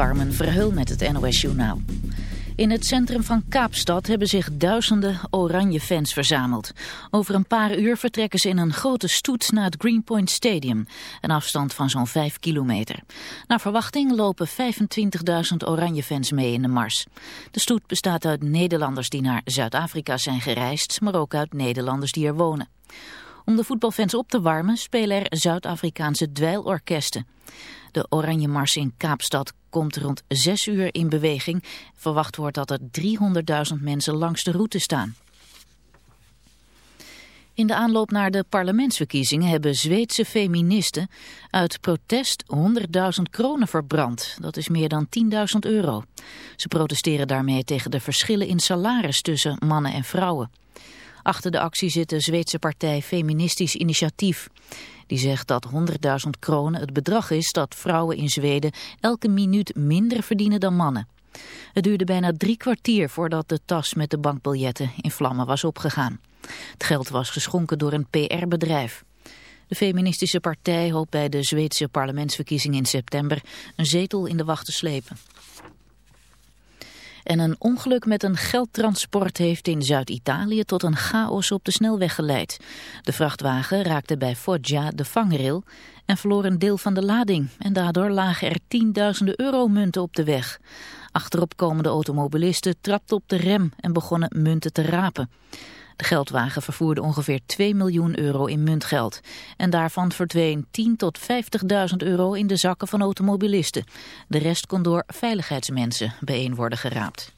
Carmen met het NOS Journaal. In het centrum van Kaapstad hebben zich duizenden oranje fans verzameld. Over een paar uur vertrekken ze in een grote stoet naar het Greenpoint Stadium. Een afstand van zo'n 5 kilometer. Naar verwachting lopen 25.000 oranje fans mee in de mars. De stoet bestaat uit Nederlanders die naar Zuid-Afrika zijn gereisd, maar ook uit Nederlanders die er wonen. Om de voetbalfans op te warmen spelen er Zuid-Afrikaanse dweilorkesten. De Oranje Mars in Kaapstad komt rond 6 uur in beweging. Verwacht wordt dat er 300.000 mensen langs de route staan. In de aanloop naar de parlementsverkiezingen hebben Zweedse feministen uit protest 100.000 kronen verbrand. Dat is meer dan 10.000 euro. Ze protesteren daarmee tegen de verschillen in salaris tussen mannen en vrouwen. Achter de actie zit de Zweedse partij Feministisch Initiatief. Die zegt dat 100.000 kronen het bedrag is dat vrouwen in Zweden elke minuut minder verdienen dan mannen. Het duurde bijna drie kwartier voordat de tas met de bankbiljetten in vlammen was opgegaan. Het geld was geschonken door een PR-bedrijf. De feministische partij hoopt bij de Zweedse parlementsverkiezingen in september een zetel in de wacht te slepen. En een ongeluk met een geldtransport heeft in Zuid-Italië tot een chaos op de snelweg geleid. De vrachtwagen raakte bij Foggia de vangrail en verloor een deel van de lading. En daardoor lagen er tienduizenden euromunten op de weg. Achterop komende automobilisten trapten op de rem en begonnen munten te rapen. De geldwagen vervoerde ongeveer 2 miljoen euro in muntgeld. En daarvan verdween 10 tot 50.000 euro in de zakken van automobilisten. De rest kon door veiligheidsmensen bijeen worden geraapt.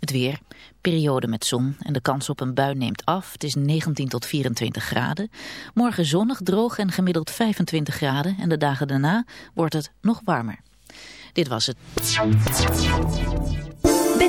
Het weer, periode met zon en de kans op een bui neemt af. Het is 19 tot 24 graden. Morgen zonnig, droog en gemiddeld 25 graden. En de dagen daarna wordt het nog warmer. Dit was het.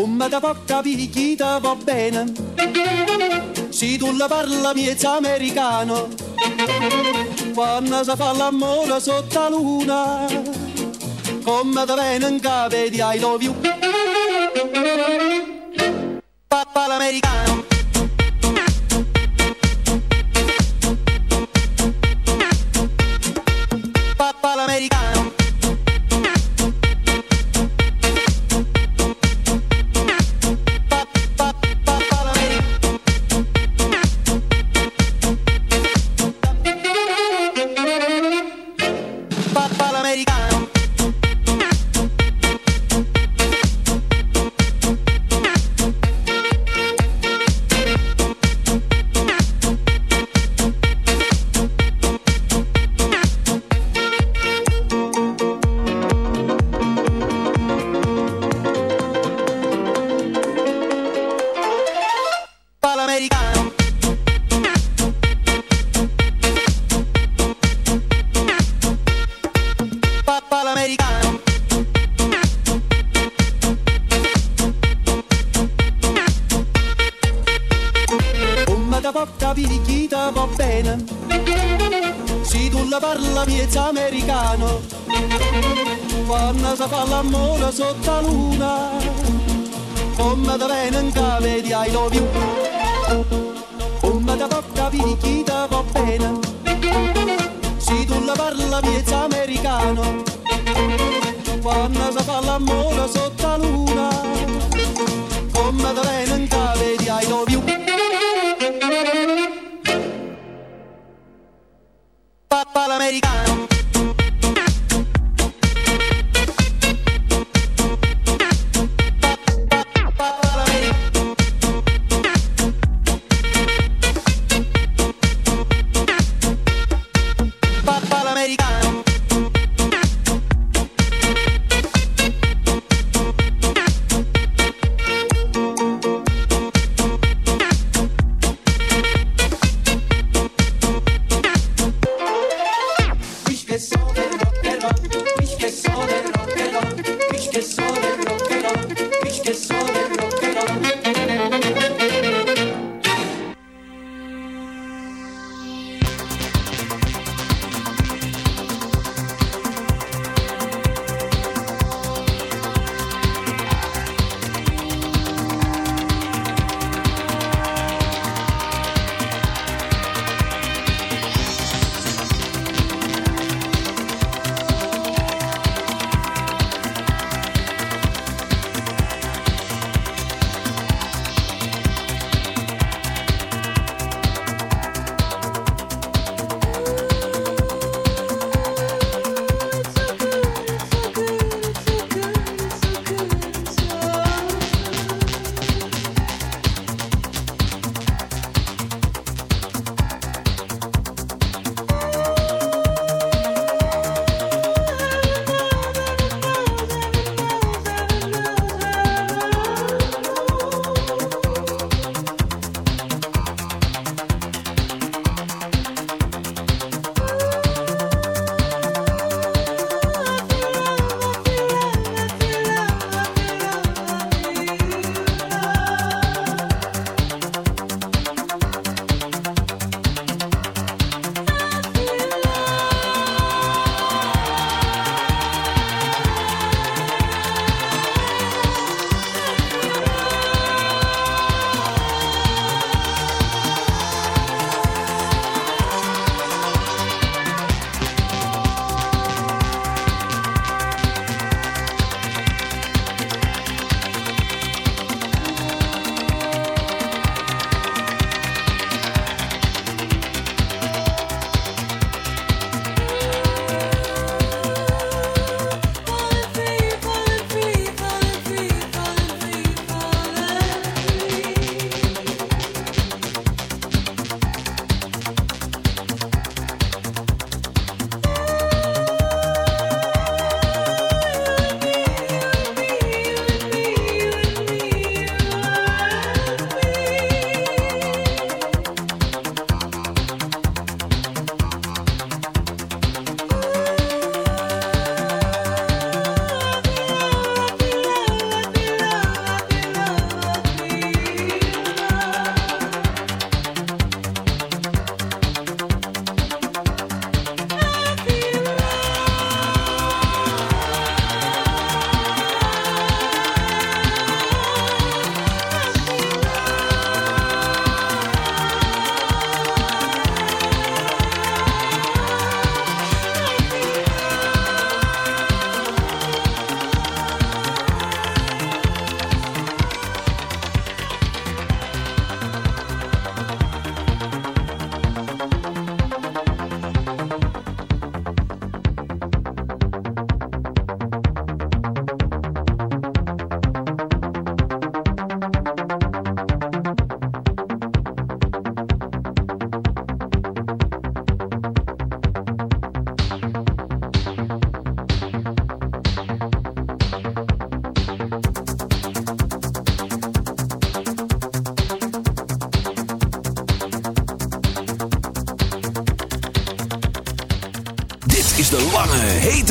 come da porta picchita va bene. Se tu la parla miezza americano, quando si fa l'amore sotto la luna, come da bene cave di I love you. Papà l'americano.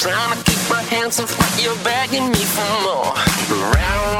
Trying to keep my hands off, but you're begging me for more. Round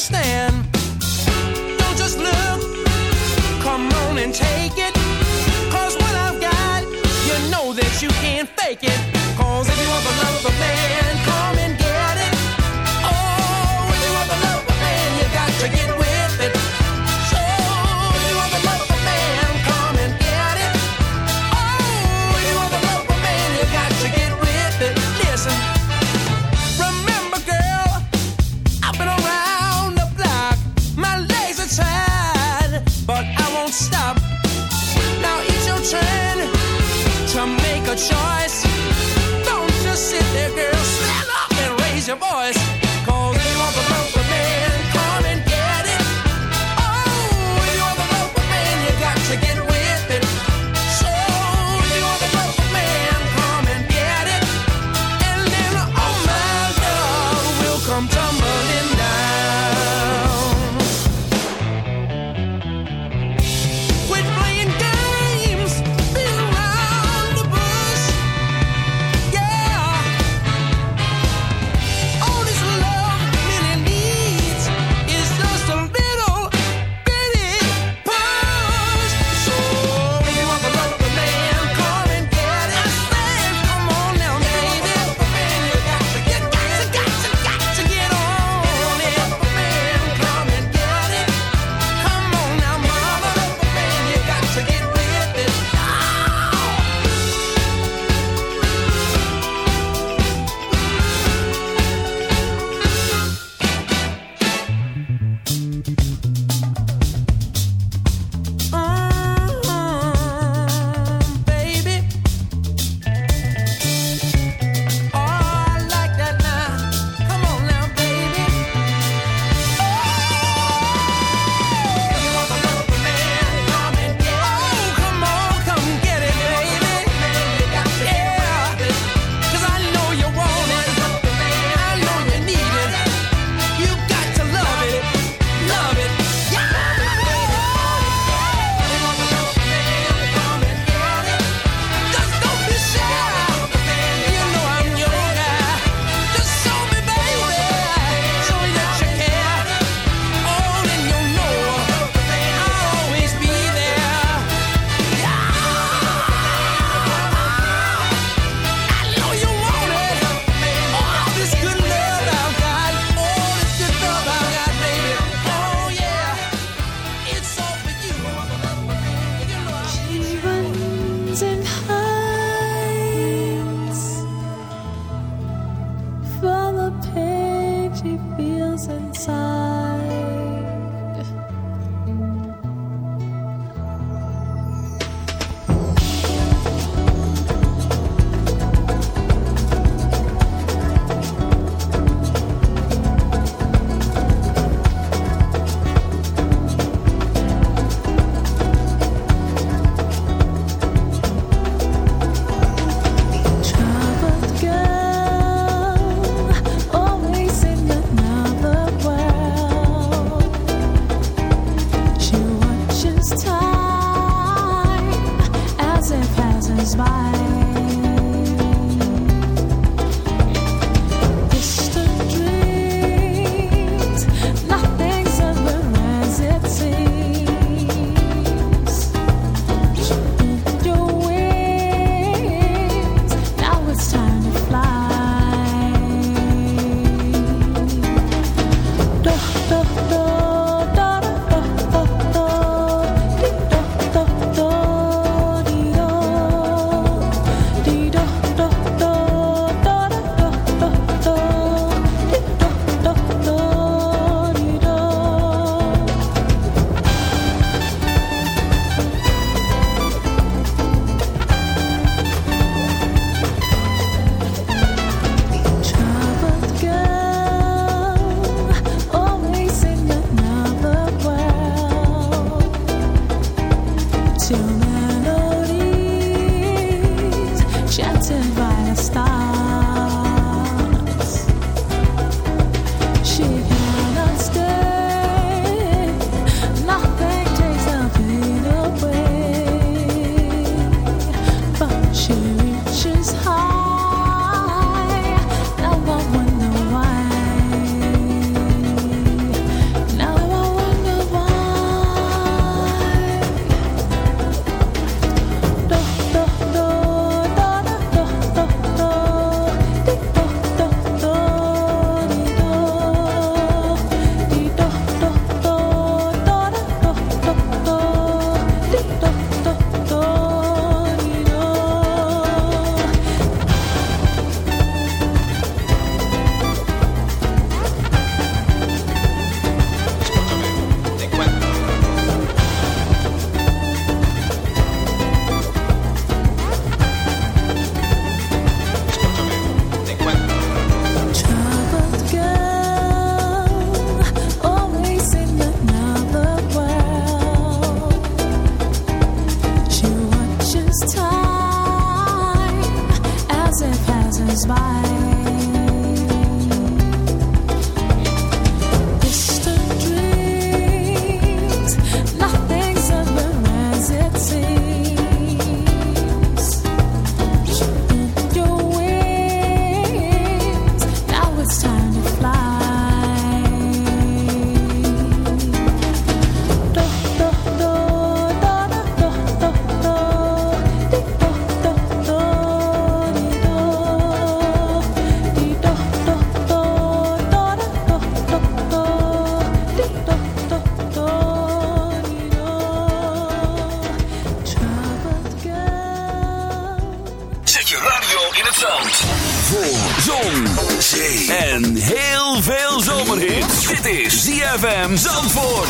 understand. Don't just look, come on and take it. Cause what I've got, you know that you can't fake it. ZFM Zandvoort.